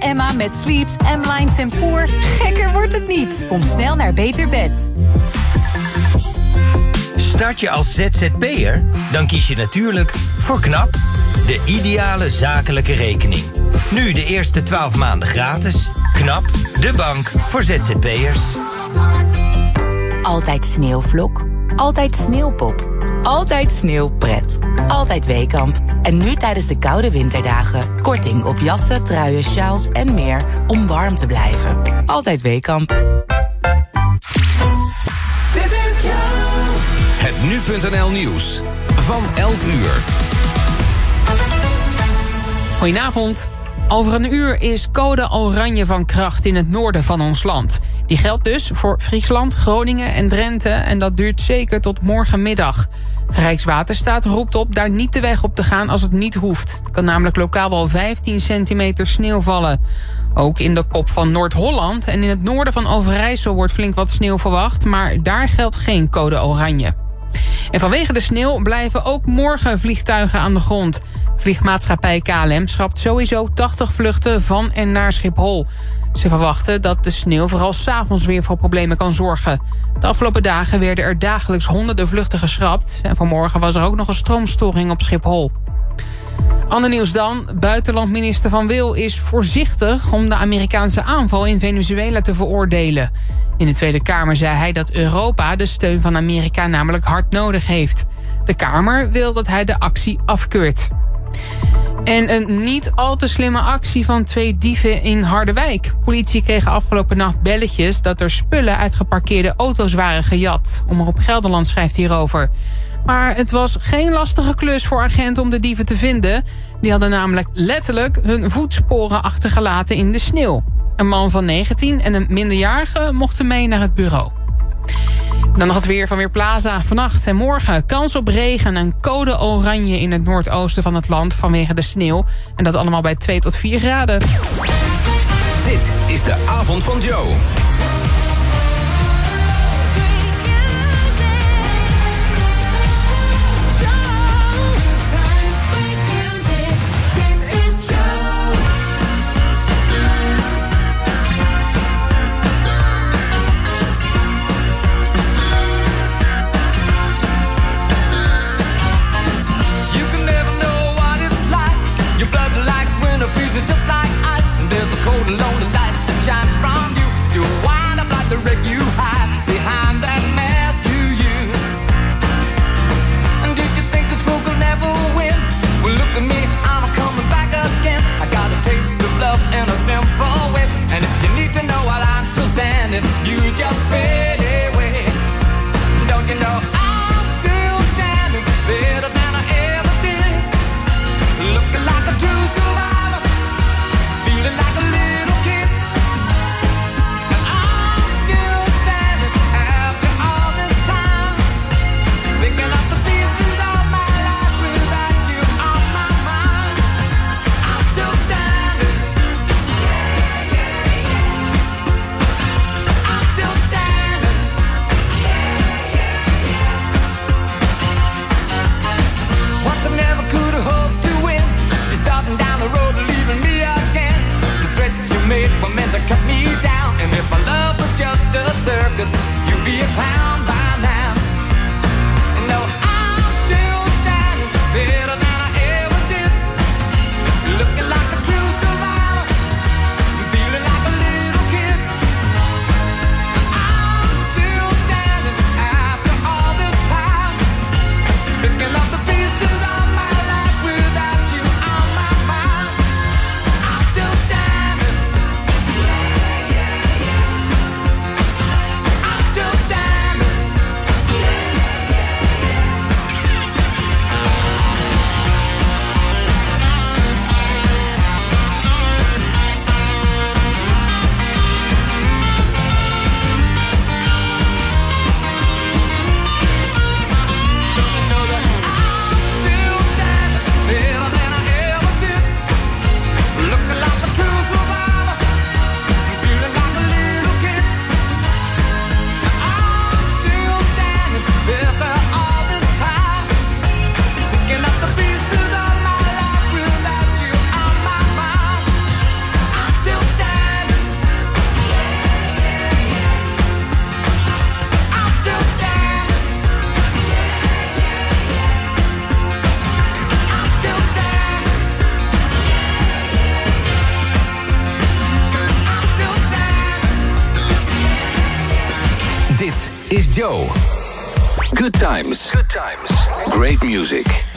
Emma met Sleeps, M-Line Tempoor. Gekker wordt het niet. Kom snel naar Beter Bed. Start je als ZZP'er? Dan kies je natuurlijk voor KNAP, de ideale zakelijke rekening. Nu de eerste 12 maanden gratis. KNAP, de bank voor ZZP'ers. Altijd sneeuwvlok. Altijd sneeuwpop. Altijd sneeuwpret. Altijd Weekamp. En nu tijdens de koude winterdagen. Korting op jassen, truien, sjaals en meer om warm te blijven. Altijd Weekamp. Het Nu.nl Nieuws van 11 uur. Goedenavond. Over een uur is code oranje van kracht in het noorden van ons land. Die geldt dus voor Friesland, Groningen en Drenthe... en dat duurt zeker tot morgenmiddag. Rijkswaterstaat roept op daar niet de weg op te gaan als het niet hoeft. Er kan namelijk lokaal wel 15 centimeter sneeuw vallen. Ook in de kop van Noord-Holland en in het noorden van Overijssel... wordt flink wat sneeuw verwacht, maar daar geldt geen code oranje. En vanwege de sneeuw blijven ook morgen vliegtuigen aan de grond. Vliegmaatschappij KLM schrapt sowieso 80 vluchten van en naar Schiphol. Ze verwachten dat de sneeuw vooral s'avonds weer voor problemen kan zorgen. De afgelopen dagen werden er dagelijks honderden vluchten geschrapt... en vanmorgen was er ook nog een stroomstoring op Schiphol. Ander nieuws dan. Buitenlandminister Van Wil is voorzichtig... om de Amerikaanse aanval in Venezuela te veroordelen. In de Tweede Kamer zei hij dat Europa de steun van Amerika namelijk hard nodig heeft. De Kamer wil dat hij de actie afkeurt. En een niet al te slimme actie van twee dieven in Harderwijk. Politie kreeg afgelopen nacht belletjes dat er spullen uit geparkeerde auto's waren gejat. Omroep Gelderland schrijft hierover. Maar het was geen lastige klus voor agenten om de dieven te vinden. Die hadden namelijk letterlijk hun voetsporen achtergelaten in de sneeuw. Een man van 19 en een minderjarige mochten mee naar het bureau. Dan nog het weer van Weerplaza. Vannacht en morgen kans op regen en code oranje in het noordoosten van het land vanwege de sneeuw. En dat allemaal bij 2 tot 4 graden. Dit is de avond van Joe. if you just fail. Good times. Good times. Great music.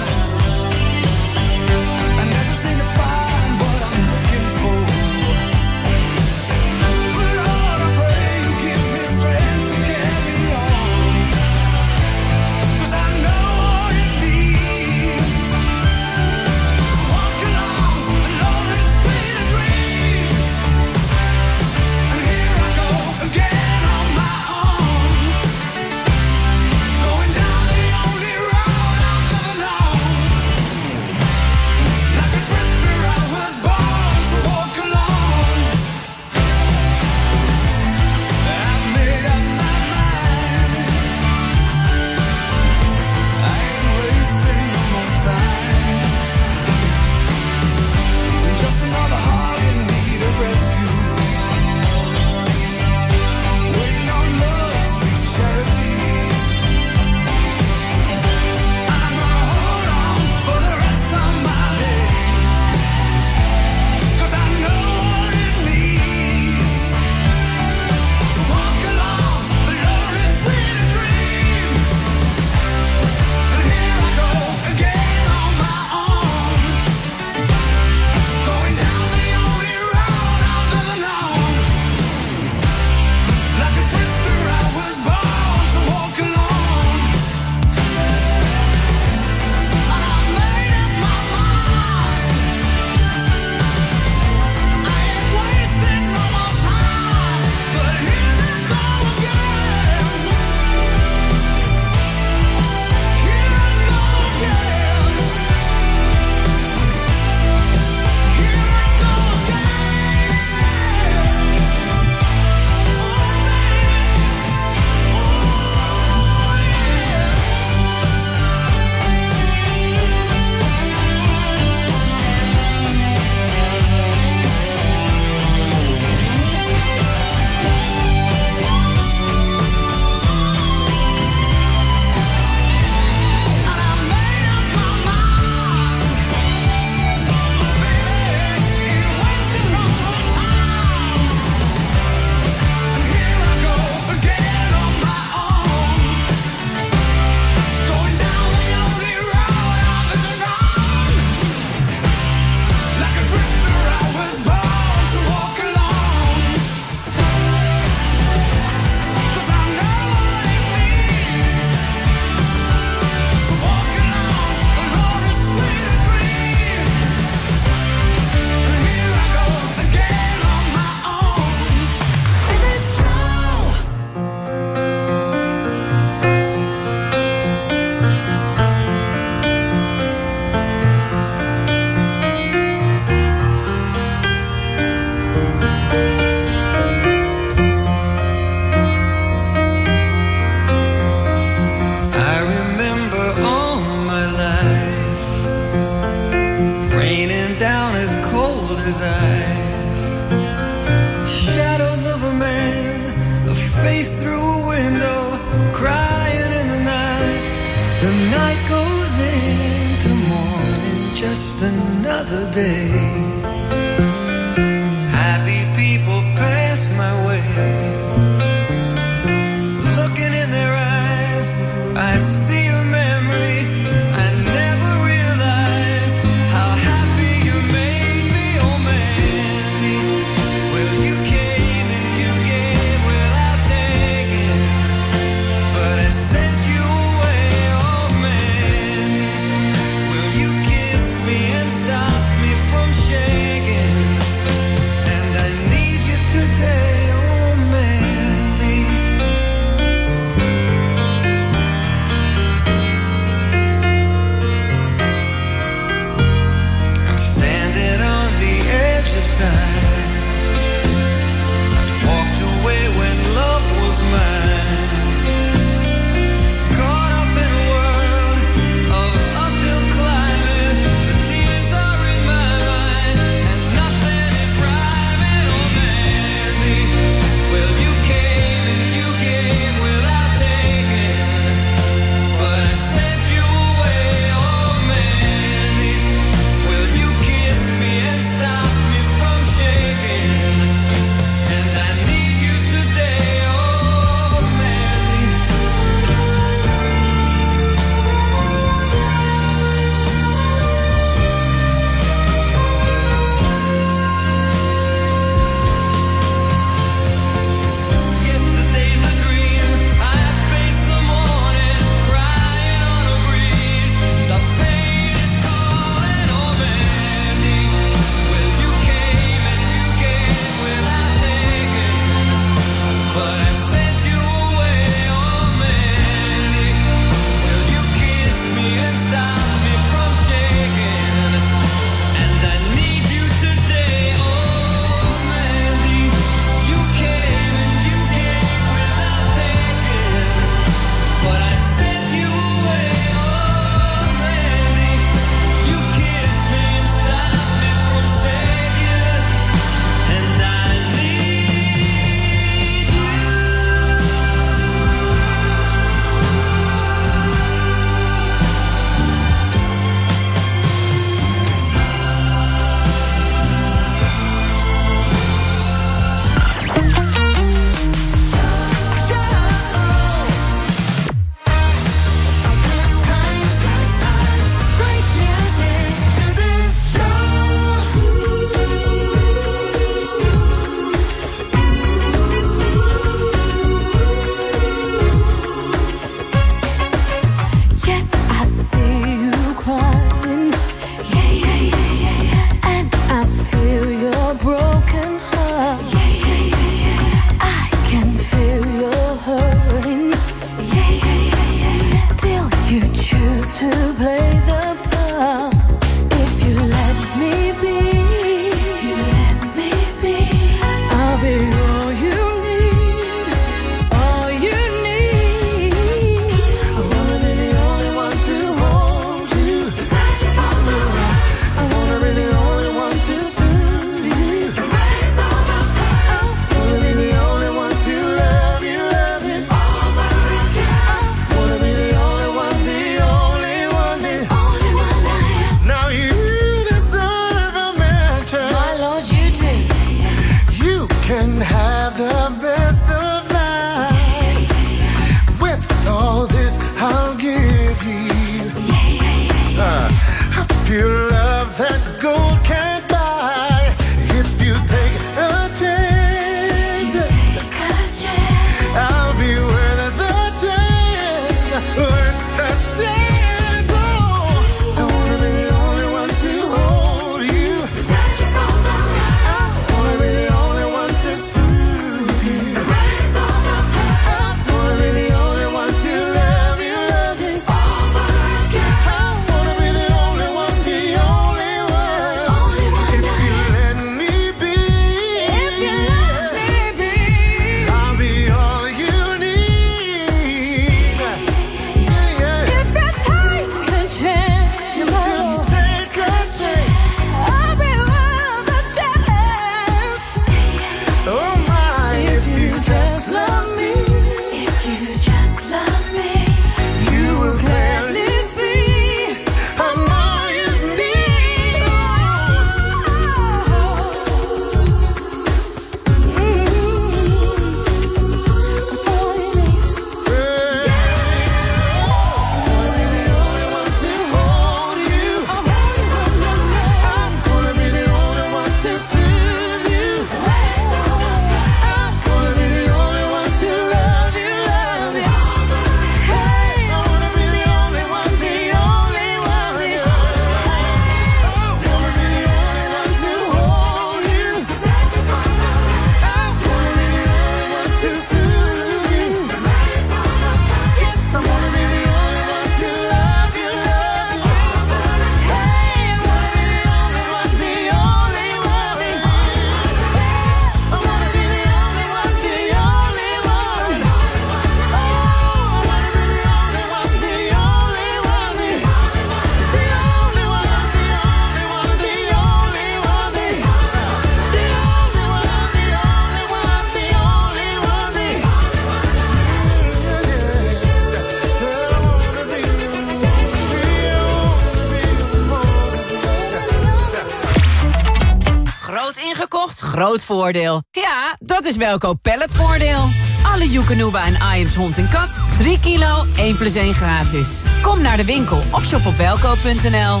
Ja, dat is Welkoop Palletvoordeel. Alle Joekanuba en Iams hond en kat. 3 kilo, 1 plus 1 gratis. Kom naar de winkel of shop op welkoop.nl.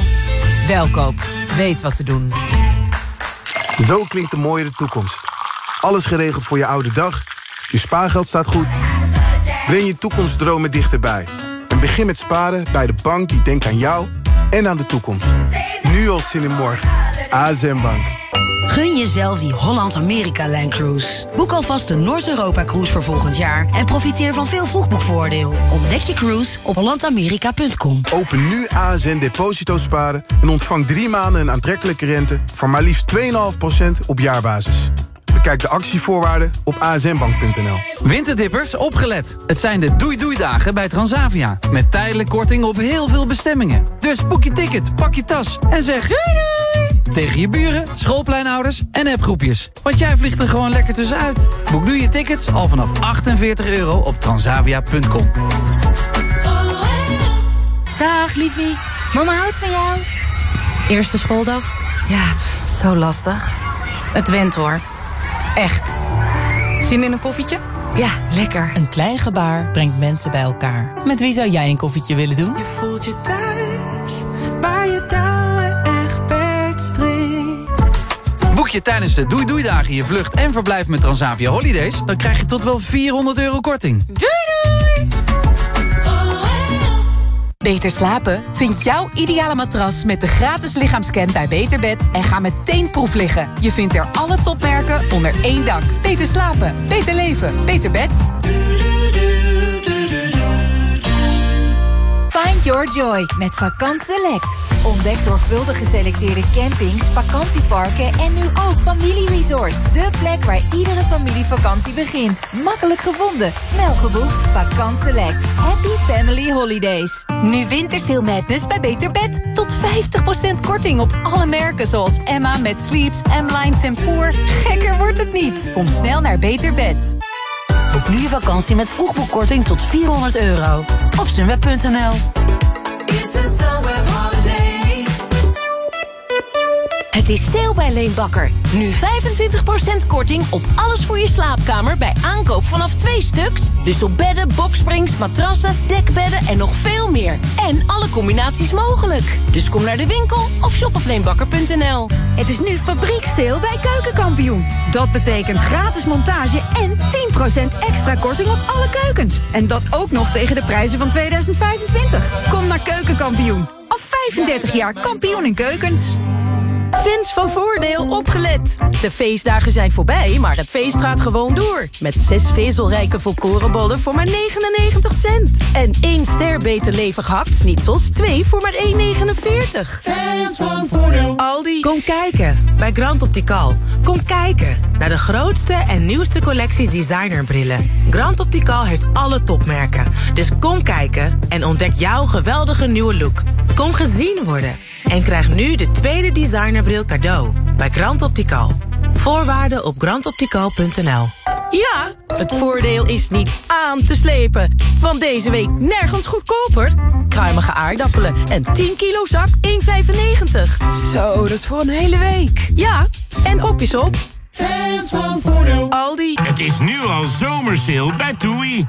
Welkoop, weet wat te doen. Zo klinkt de mooiere toekomst. Alles geregeld voor je oude dag. Je spaargeld staat goed. Breng je toekomstdromen dichterbij. En begin met sparen bij de bank die denkt aan jou en aan de toekomst. Nu al zin in morgen. ASM Bank. Gun jezelf die Holland-Amerika-lijncruise. Boek alvast de Noord-Europa-cruise voor volgend jaar... en profiteer van veel vroegboekvoordeel. Ontdek je cruise op hollandamerika.com. Open nu ASN Deposito Sparen en ontvang drie maanden een aantrekkelijke rente... van maar liefst 2,5% op jaarbasis. Bekijk de actievoorwaarden op asnbank.nl. Winterdippers, opgelet. Het zijn de doei-doei-dagen bij Transavia. Met tijdelijk korting op heel veel bestemmingen. Dus boek je ticket, pak je tas en zeg doei doei! Tegen je buren, schoolpleinouders en appgroepjes. Want jij vliegt er gewoon lekker tussenuit. Boek nu je tickets al vanaf 48 euro op transavia.com. Dag, liefie. Mama houdt van jou. Eerste schooldag? Ja, zo lastig. Het went hoor. Echt. Zin in een koffietje? Ja, lekker. Een klein gebaar brengt mensen bij elkaar. Met wie zou jij een koffietje willen doen? Je voelt je thuis, waar je touwen je tijdens de Doei Doei Dagen je vlucht en verblijf met Transavia Holidays... dan krijg je tot wel 400 euro korting. Doei doei! Beter slapen? Vind jouw ideale matras met de gratis lichaamscan bij Beterbed... en ga meteen proef liggen. Je vindt er alle topmerken onder één dak. Beter slapen, beter leven, beter bed. Find your joy met Vakant Select. Ontdek zorgvuldig geselecteerde campings, vakantieparken en nu ook familieresorts. De plek waar iedere familievakantie begint. Makkelijk gevonden, snel geboekt. Vakant Select. Happy Family Holidays. Nu Wintersail Madness bij Beter Bed. Tot 50% korting op alle merken zoals Emma met Sleeps, M-Line Tempoor. Gekker wordt het niet. Kom snel naar Beter Bed. Boek nu vakantie met vroegboekkorting tot 400 euro. Op sunweb.nl Het is sale bij Leenbakker. Nu 25% korting op alles voor je slaapkamer bij aankoop vanaf twee stuks. Dus op bedden, boksprings, matrassen, dekbedden en nog veel meer. En alle combinaties mogelijk. Dus kom naar de winkel of shop op leenbakker.nl. Het is nu fabrieksteel bij Keukenkampioen. Dat betekent gratis montage en 10% extra korting op alle keukens. En dat ook nog tegen de prijzen van 2025. Kom naar Keukenkampioen. Al 35 jaar kampioen in keukens. Fans van Voordeel opgelet. De feestdagen zijn voorbij, maar het feest gaat gewoon door. Met zes vezelrijke volkorenbollen voor maar 99 cent. En één ster beter levig hakt-snitsels, twee voor maar 1,49. Fans van Voordeel. Aldi. Kom kijken bij Grand Optical. Kom kijken naar de grootste en nieuwste collectie designerbrillen. Grand Optical heeft alle topmerken. Dus kom kijken en ontdek jouw geweldige nieuwe look. Kom gezien worden. En krijg nu de tweede designerbril cadeau bij Grand Optical. Voorwaarden op grandoptical.nl Ja, het voordeel is niet aan te slepen. Want deze week nergens goedkoper. Kruimige aardappelen en 10 kilo zak 1,95. Zo, dat is voor een hele week. Ja, en op is op. Fans van Voordeel. Aldi. Het is nu al zomersale bij TUI.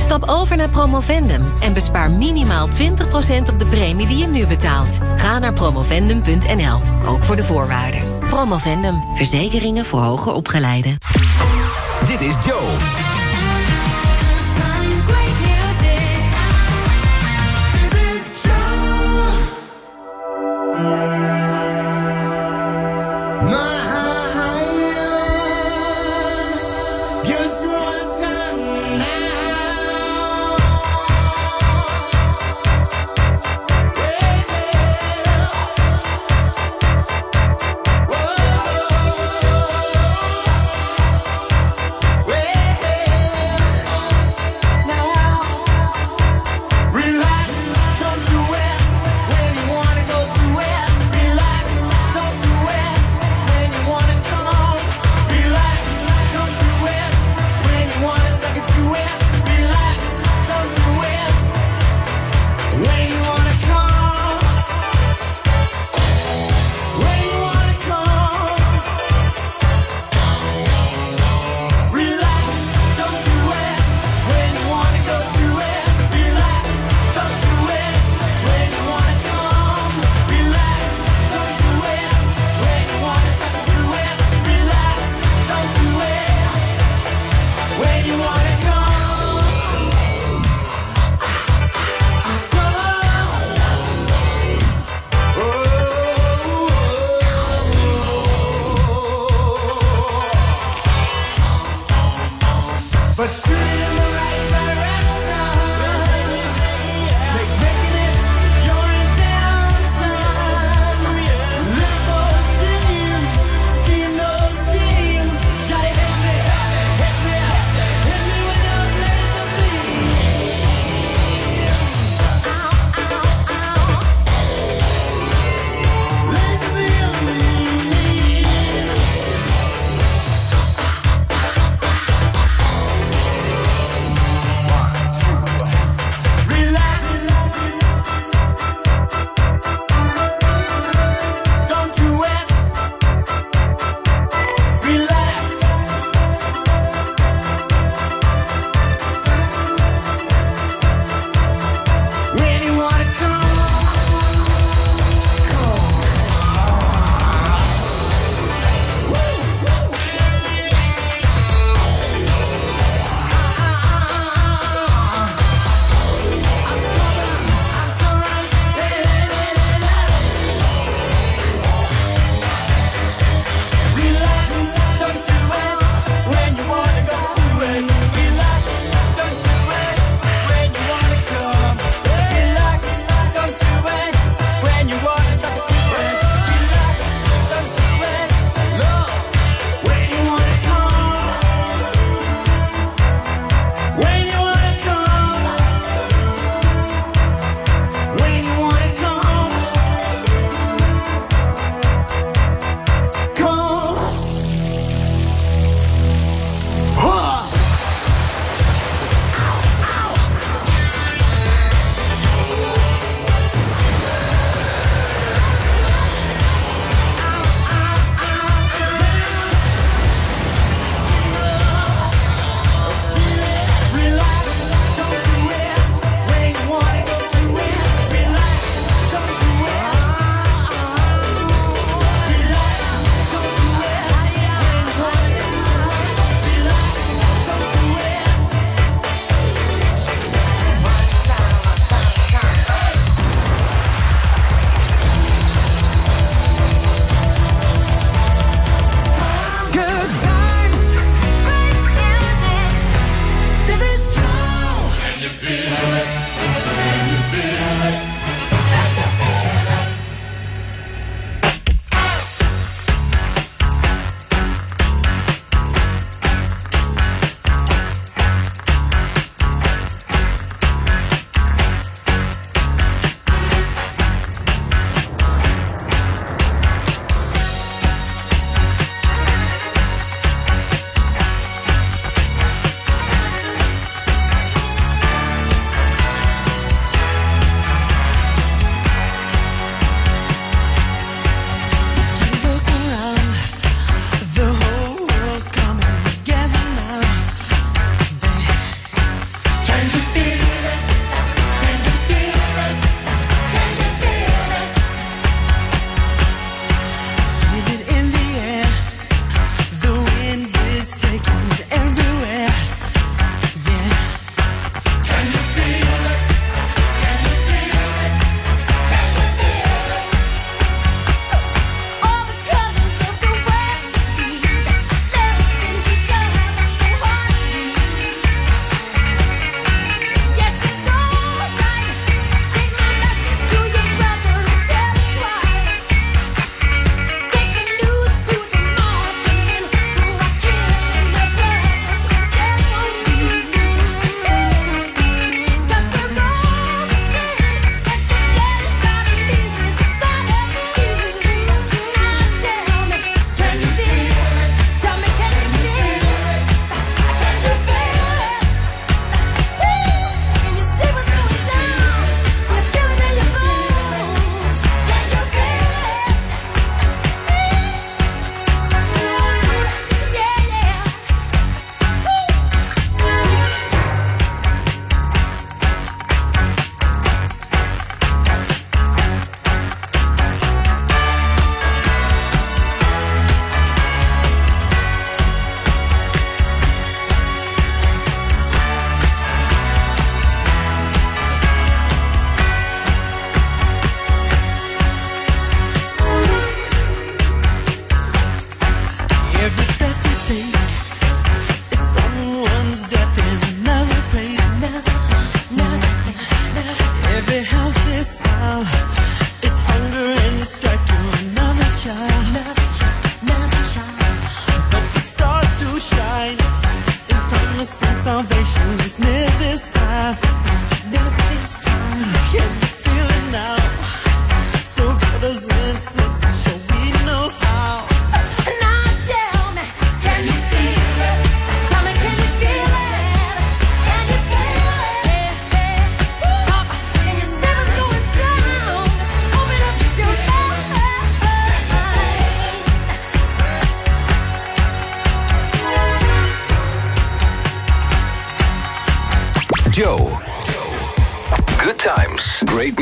Stap over naar Promovendum en bespaar minimaal 20% op de premie die je nu betaalt. Ga naar promovendum.nl, ook voor de voorwaarden. Promovendum, verzekeringen voor hoger opgeleiden. Dit is Joe.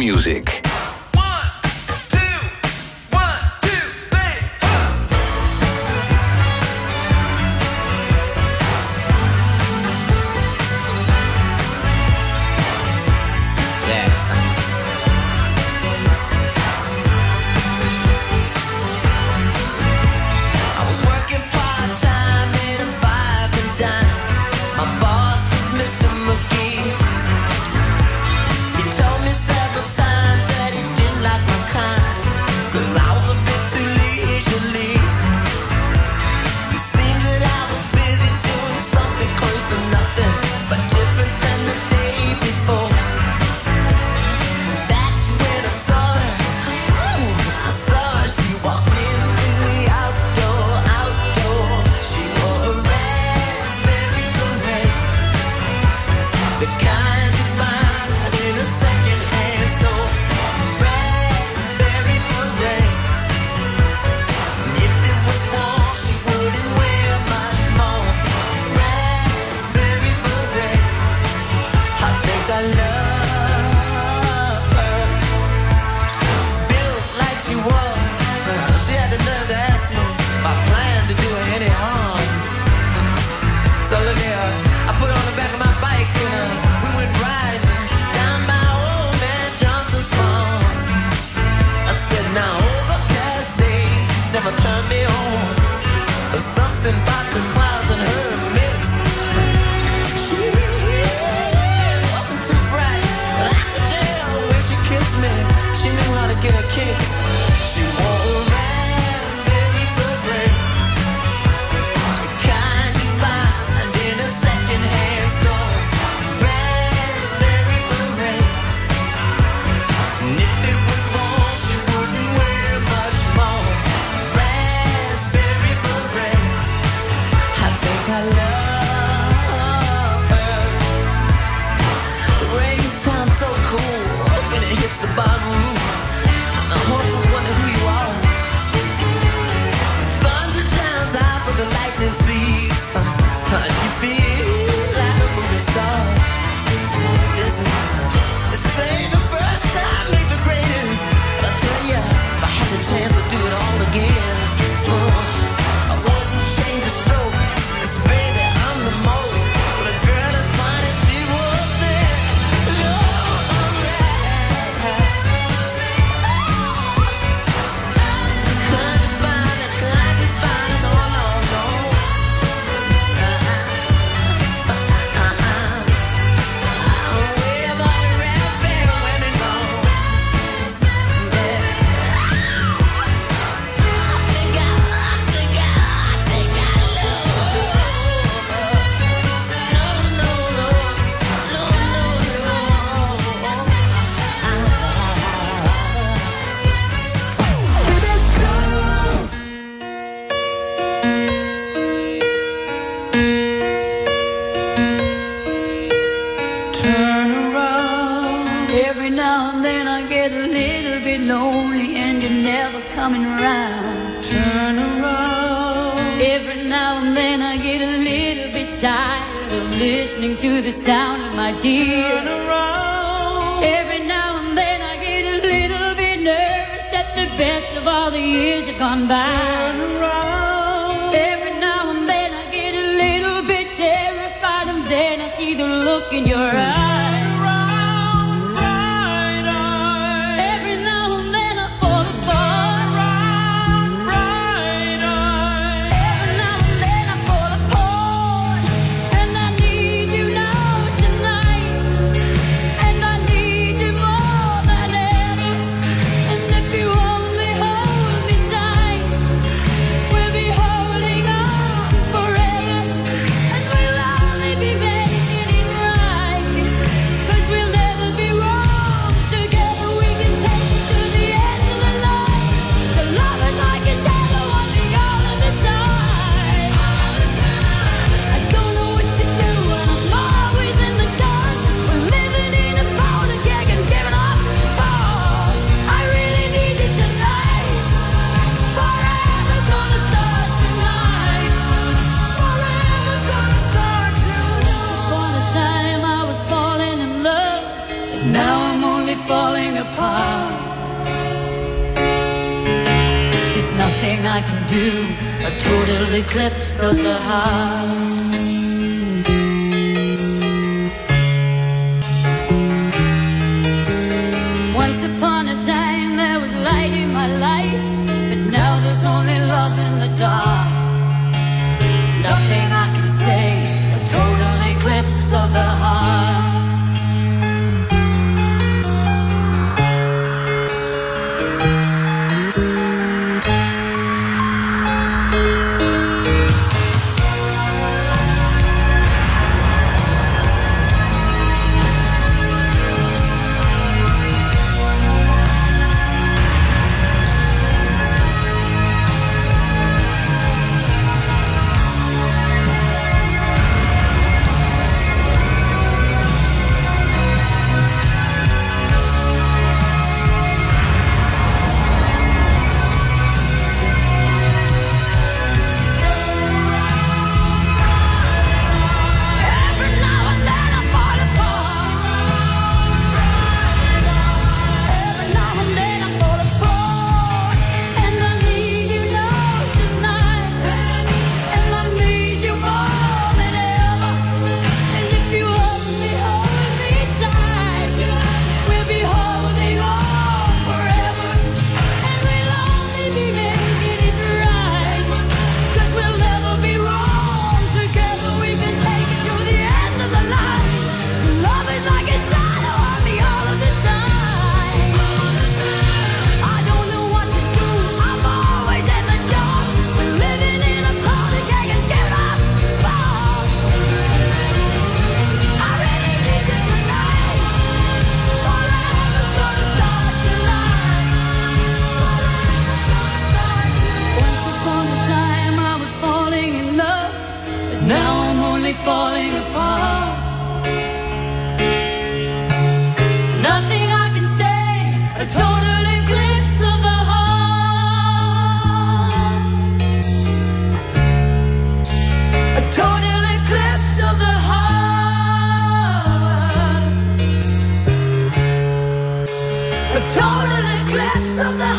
Music. You. a total eclipse of the heart. Now I'm only falling apart. Nothing I can say, a total eclipse of the heart. A total eclipse of the heart. A total eclipse of the heart.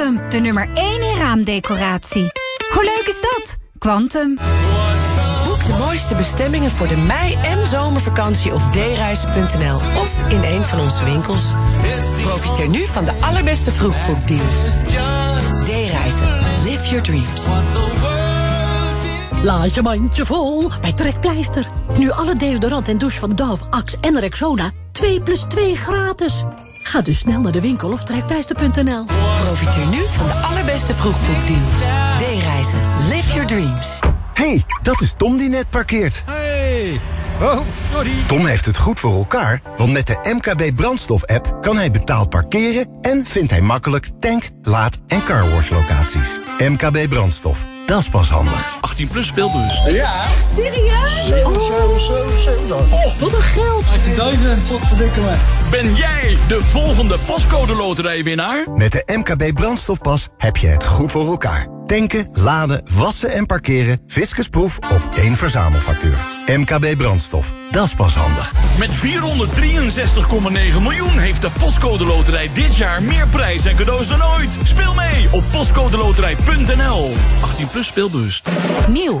Quantum, de nummer 1 in raamdecoratie. Hoe leuk is dat? Quantum. Boek de mooiste bestemmingen voor de mei- en zomervakantie op dereizen.nl of in een van onze winkels. Profiteer nu van de allerbeste vroegboekdeals. D-reizen. Live your dreams. Laat je mandje vol bij Trekpleister. Nu alle deodorant en douche van Dove, Axe en Rexona 2 plus 2 gratis. Ga dus snel naar de winkel of trekpleister.nl. Profiteer nu van de allerbeste vroegboekdeals. D-reizen. Live your dreams. hey, dat is Tom die net parkeert. Hey. Oh, sorry. Tom heeft het goed voor elkaar, want met de MKB brandstof-app kan hij betaald parkeren en vindt hij makkelijk tank, laad en carwash locaties. MKB brandstof, dat is pas handig. 18 plus speelbus. Ja. Serieus? Oh, wat een geld. 18.000. Wat verdikken me. Ben jij de volgende pascode loterijwinnaar? Met de MKB brandstofpas heb je het goed voor elkaar. Tanken, laden, wassen en parkeren, fiscusproef op één verzamelfactuur. MKB brandstof, dat is pas handig. Met 463,9 miljoen heeft de Postcode Loterij dit jaar meer prijs en cadeaus dan ooit. Speel mee op postcodeloterij.nl. 18 plus speelbewust. Nieuw.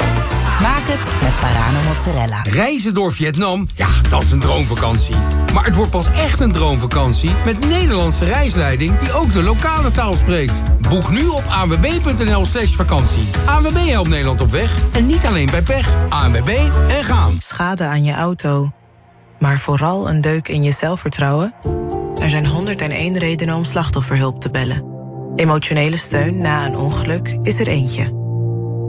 Maak het met Parano mozzarella. Reizen door Vietnam, ja, dat is een droomvakantie. Maar het wordt pas echt een droomvakantie met Nederlandse reisleiding die ook de lokale taal spreekt. Boek nu op anwb.nl slash vakantie. ANWB helpt Nederland op weg en niet alleen bij pech. ANWB en gaan. Schade aan je auto, maar vooral een deuk in je zelfvertrouwen? Er zijn 101 redenen om slachtofferhulp te bellen. Emotionele steun na een ongeluk is er eentje.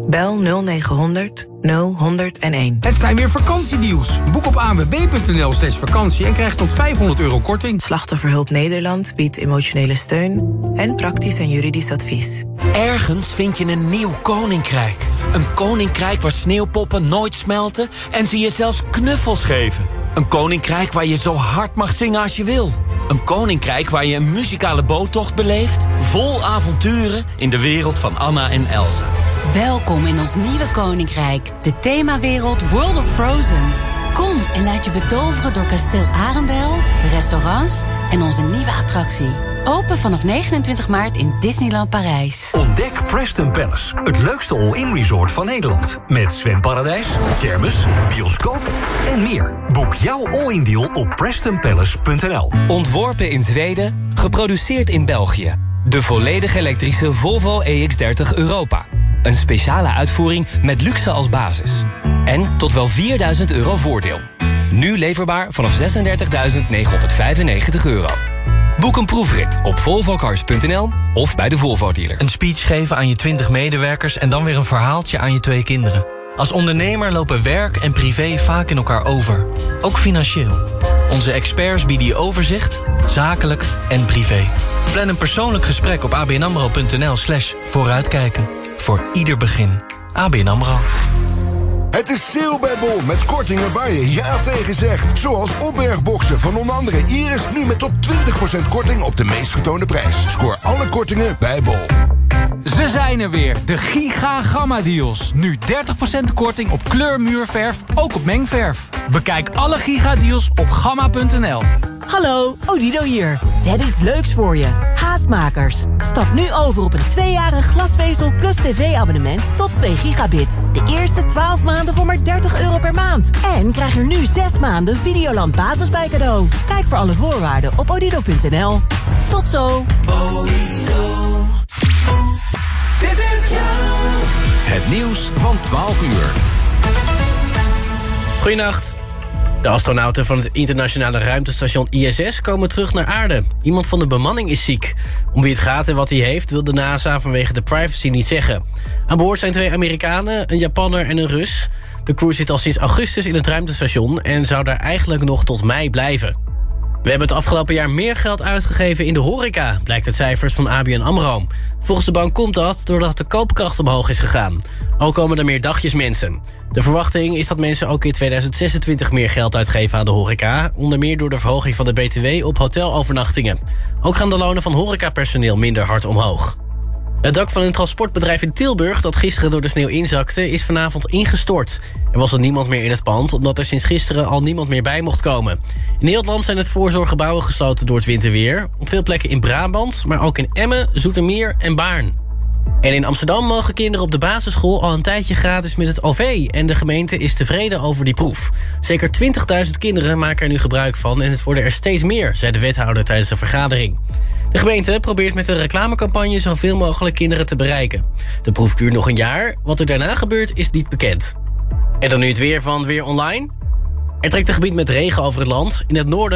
Bel 0900 0101. Het zijn weer vakantienieuws. Boek op anwb.nl slash vakantie en krijg tot 500 euro korting. Slachtofferhulp Nederland biedt emotionele steun en praktisch en juridisch advies. Ergens vind je een nieuw koninkrijk. Een koninkrijk waar sneeuwpoppen nooit smelten en ze je zelfs knuffels geven. Een koninkrijk waar je zo hard mag zingen als je wil. Een koninkrijk waar je een muzikale boottocht beleeft... vol avonturen in de wereld van Anna en Elsa. Welkom in ons nieuwe koninkrijk, de themawereld World of Frozen. Kom en laat je betoveren door kasteel Arendel, de restaurants en onze nieuwe attractie. Open vanaf 29 maart in Disneyland Parijs. Ontdek Preston Palace, het leukste all-in resort van Nederland. Met zwemparadijs, kermis, bioscoop en meer. Boek jouw all-in deal op prestonpalace.nl. Ontworpen in Zweden, geproduceerd in België. De volledig elektrische Volvo EX30 Europa. Een speciale uitvoering met luxe als basis. En tot wel 4000 euro voordeel. Nu leverbaar vanaf 36.995 euro. Boek een proefrit op volvocars.nl of bij de Volvo dealer. Een speech geven aan je 20 medewerkers en dan weer een verhaaltje aan je twee kinderen. Als ondernemer lopen werk en privé vaak in elkaar over. Ook financieel. Onze experts bieden je overzicht, zakelijk en privé. Plan een persoonlijk gesprek op abnamro.nl slash vooruitkijken. Voor ieder begin. ABN AMRO. Het is sale bij Bol met kortingen waar je ja tegen zegt. Zoals opbergboxen van onder andere Iris nu met tot 20% korting op de meest getoonde prijs. Scoor alle kortingen bij Bol. Ze zijn er weer, de Giga Gamma Deals. Nu 30% korting op kleurmuurverf, ook op mengverf. Bekijk alle Giga Deals op gamma.nl. Hallo, Odido hier. We hebben iets leuks voor je. Haastmakers. Stap nu over op een tweejarig glasvezel plus tv-abonnement tot 2 gigabit. De eerste 12 maanden voor maar 30 euro per maand. En krijg er nu 6 maanden Videoland Basis bij cadeau. Kijk voor alle voorwaarden op odido.nl. Tot zo. Dit is Het nieuws van 12 uur. Goedenacht. De astronauten van het internationale ruimtestation ISS komen terug naar aarde. Iemand van de bemanning is ziek. Om wie het gaat en wat hij heeft wil de NASA vanwege de privacy niet zeggen. Aan boord zijn twee Amerikanen, een Japanner en een Rus. De crew zit al sinds augustus in het ruimtestation... en zou daar eigenlijk nog tot mei blijven. We hebben het afgelopen jaar meer geld uitgegeven in de horeca... blijkt uit cijfers van ABN AMRO. Volgens de bank komt dat doordat de koopkracht omhoog is gegaan. Ook komen er meer dagjes mensen. De verwachting is dat mensen ook in 2026 meer geld uitgeven aan de horeca... onder meer door de verhoging van de BTW op hotelovernachtingen. Ook gaan de lonen van horecapersoneel minder hard omhoog. Het dak van een transportbedrijf in Tilburg dat gisteren door de sneeuw inzakte... is vanavond ingestort. Er was er niemand meer in het pand... omdat er sinds gisteren al niemand meer bij mocht komen. In heel het land zijn het voorzorggebouwen gesloten door het winterweer. Op veel plekken in Brabant, maar ook in Emmen, Zoetermeer en Baarn. En in Amsterdam mogen kinderen op de basisschool al een tijdje gratis met het OV. En de gemeente is tevreden over die proef. Zeker 20.000 kinderen maken er nu gebruik van... en het worden er steeds meer, zei de wethouder tijdens een vergadering. De gemeente probeert met een reclamecampagne zoveel mogelijk kinderen te bereiken. De proef duurt nog een jaar. Wat er daarna gebeurt is niet bekend. En dan nu het weer van Weer Online. Er trekt een gebied met regen over het land. In het noorden